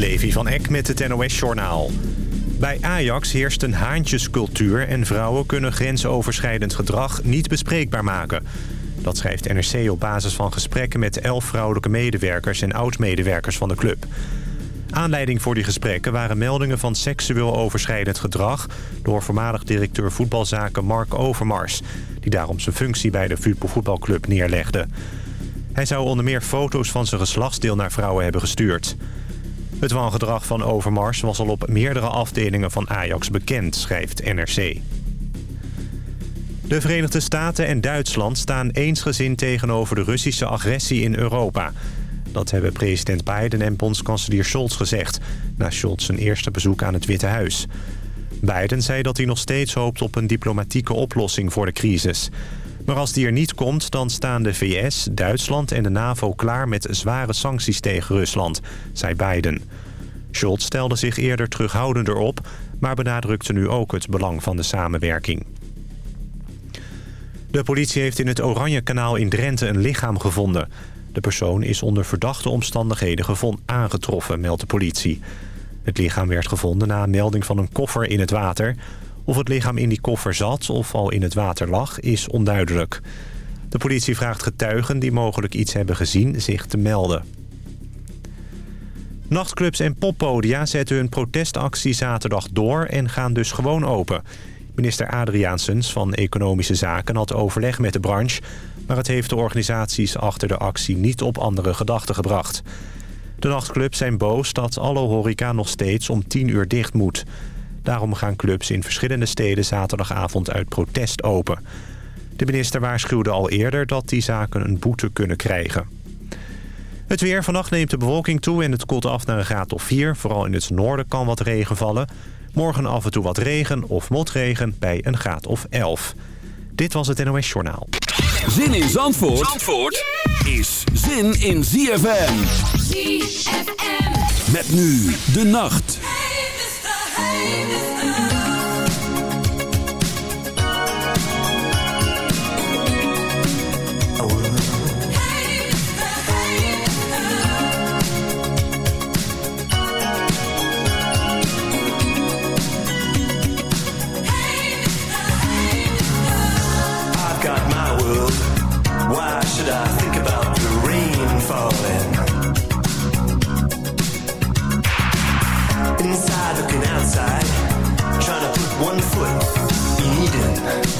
Levi van Eck met het NOS-journaal. Bij Ajax heerst een haantjescultuur en vrouwen kunnen grensoverschrijdend gedrag niet bespreekbaar maken. Dat schrijft NRC op basis van gesprekken met elf vrouwelijke medewerkers en oud-medewerkers van de club. Aanleiding voor die gesprekken waren meldingen van seksueel overschrijdend gedrag... door voormalig directeur voetbalzaken Mark Overmars... die daarom zijn functie bij de voetbalclub neerlegde. Hij zou onder meer foto's van zijn geslachtsdeel naar vrouwen hebben gestuurd. Het wangedrag van Overmars was al op meerdere afdelingen van Ajax bekend, schrijft NRC. De Verenigde Staten en Duitsland staan eensgezind tegenover de Russische agressie in Europa. Dat hebben president Biden en bondskanselier Scholz gezegd... na Scholz eerste bezoek aan het Witte Huis. Biden zei dat hij nog steeds hoopt op een diplomatieke oplossing voor de crisis. Maar als die er niet komt, dan staan de VS, Duitsland en de NAVO klaar met zware sancties tegen Rusland, zei Biden. Scholz stelde zich eerder terughoudender op, maar benadrukte nu ook het belang van de samenwerking. De politie heeft in het Oranjekanaal in Drenthe een lichaam gevonden. De persoon is onder verdachte omstandigheden gevonden aangetroffen, meldt de politie. Het lichaam werd gevonden na een melding van een koffer in het water. Of het lichaam in die koffer zat of al in het water lag, is onduidelijk. De politie vraagt getuigen die mogelijk iets hebben gezien zich te melden. Nachtclubs en poppodia zetten hun protestactie zaterdag door en gaan dus gewoon open. Minister Adriaansens van Economische Zaken had overleg met de branche... maar het heeft de organisaties achter de actie niet op andere gedachten gebracht. De nachtclubs zijn boos dat alle horeca nog steeds om 10 uur dicht moet. Daarom gaan clubs in verschillende steden zaterdagavond uit protest open. De minister waarschuwde al eerder dat die zaken een boete kunnen krijgen. Het weer. Vannacht neemt de bewolking toe en het koelt af naar een graad of 4. Vooral in het noorden kan wat regen vallen. Morgen af en toe wat regen of motregen bij een graad of 11. Dit was het NOS Journaal. Zin in Zandvoort, Zandvoort is zin in ZFM. ZFM. Met nu de nacht. Baby, in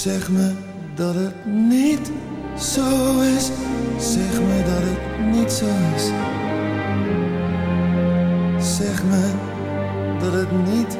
Zeg me dat het niet zo is. Zeg me dat het niet zo is. Zeg me dat het niet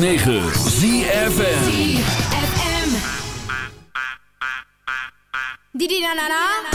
106.9 ZFM. ZFM. Didi na na na.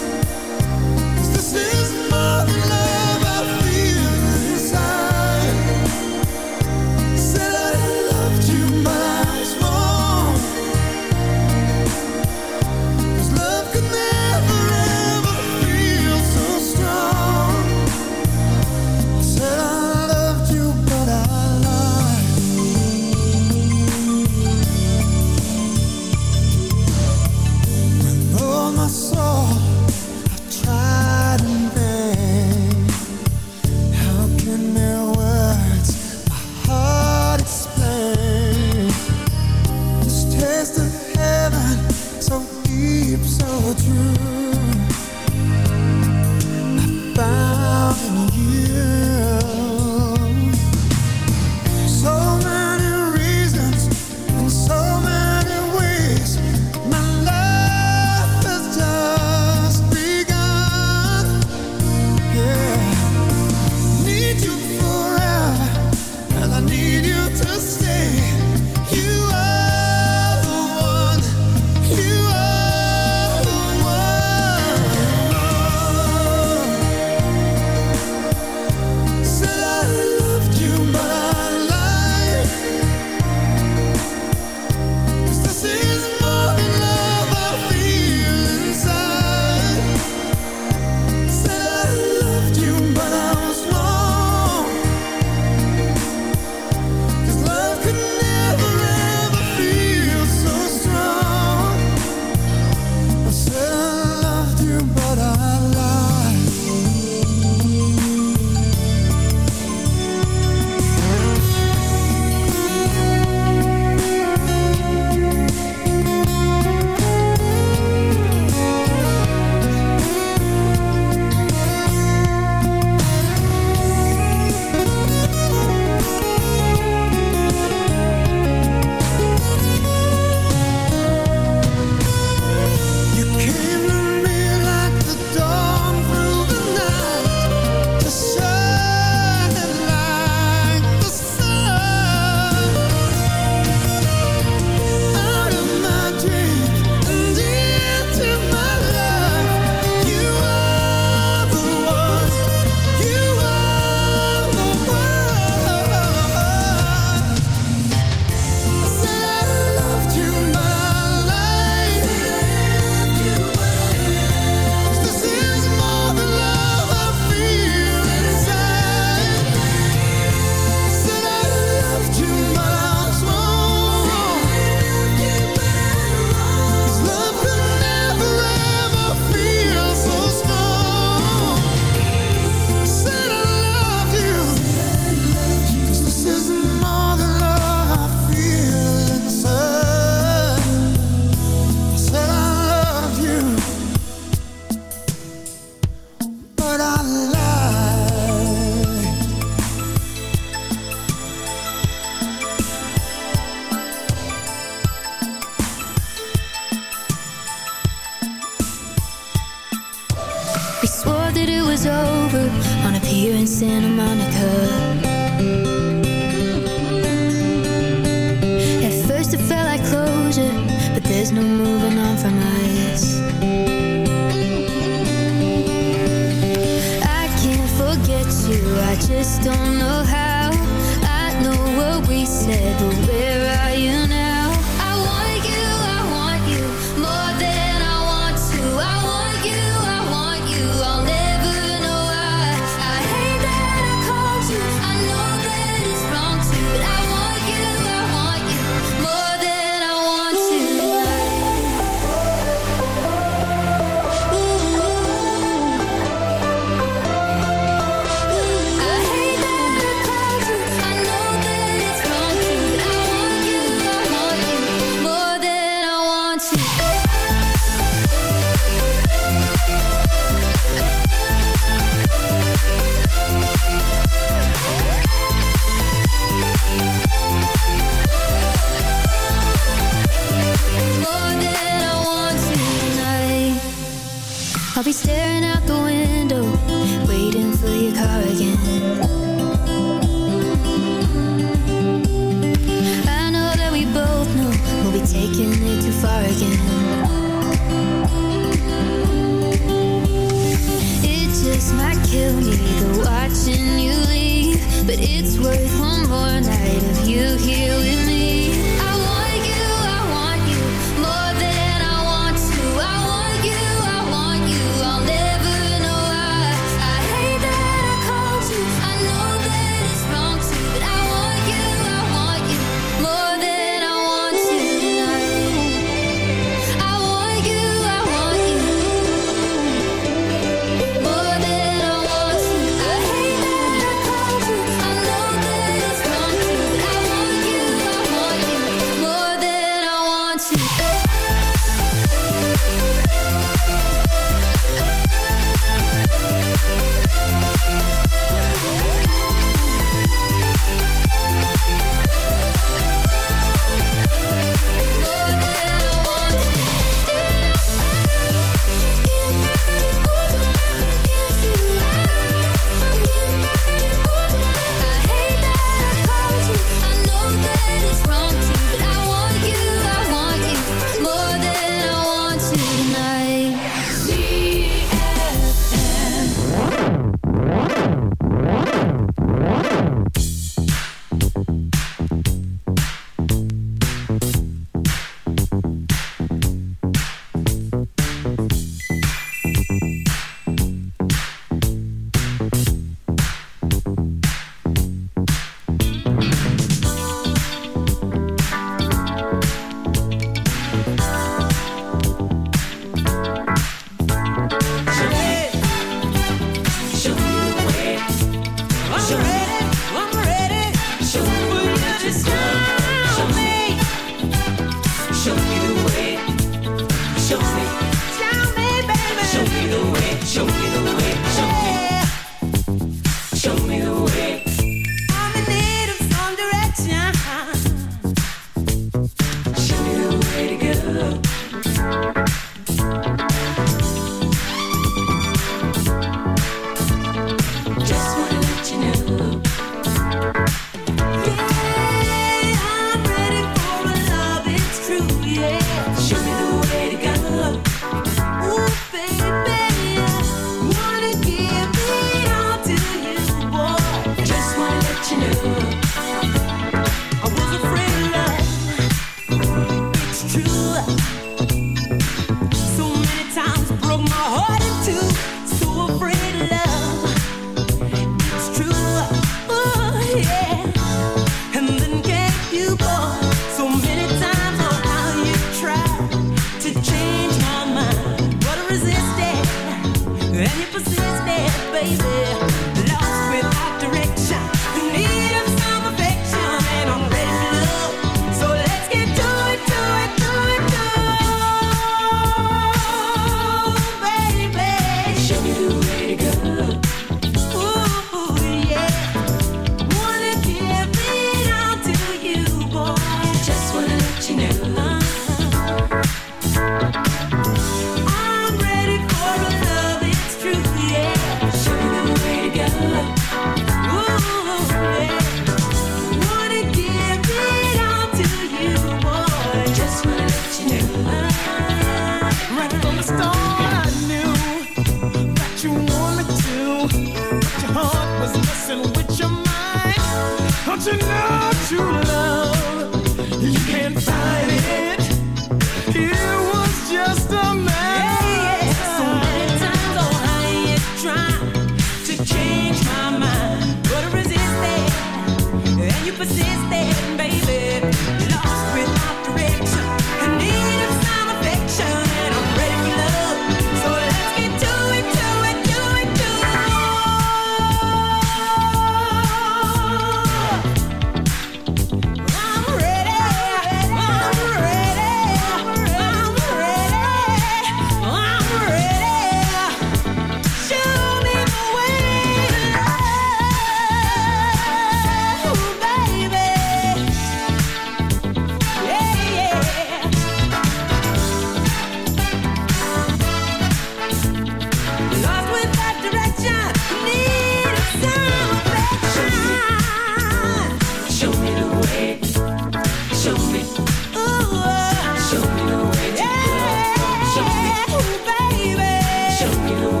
choking away.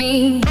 Me.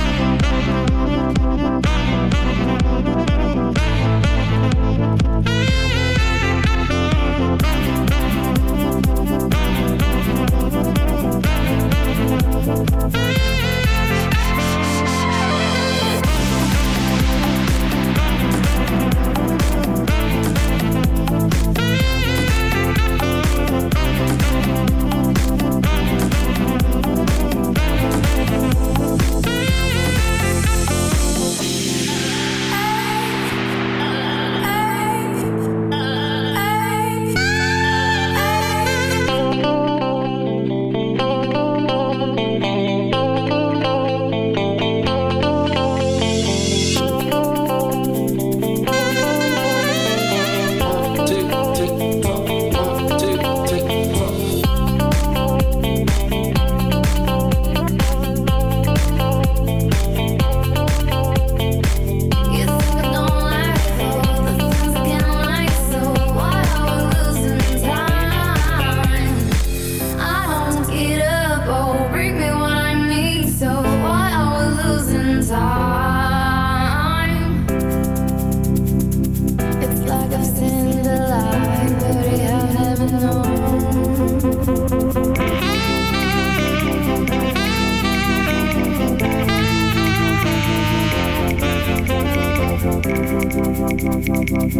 Thank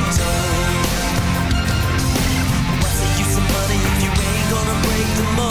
the